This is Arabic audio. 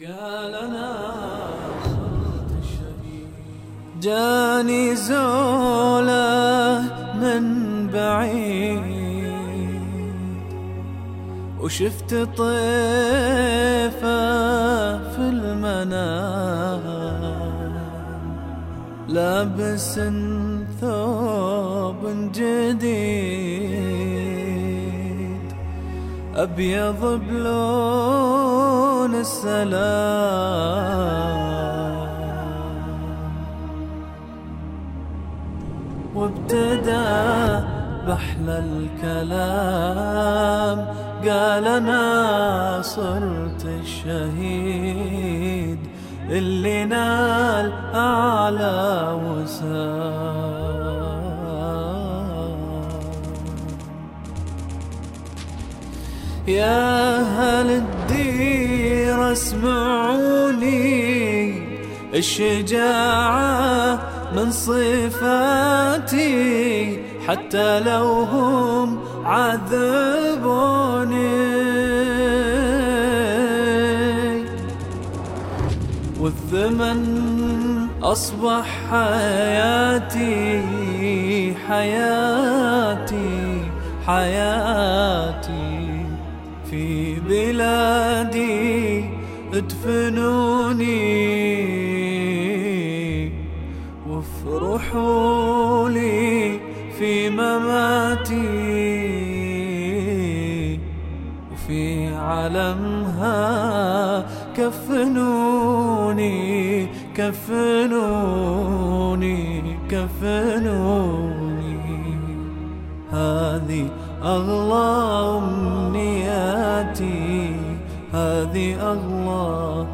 قال أنا جاني زولة من بعيد. وشفت طيفة في المنام. لابس ثوب جديد. أبيض بلون السلام. وابتدى بحلى الكلام قال أنا صرت الشهيد اللي نال أعلى وسام. يا أهل الدير اسمعوني. الشجاعة من صفاتي؟ حتى لو هم عذبوني. والثمن أصبح حياتي حياتي حياتي. في بلادي ادفنوني. وافرحوا لي في مماتي. وفي علمها كفنوني كفنوني كفنوني. هذه أغلى أمنياتي هذه أغلى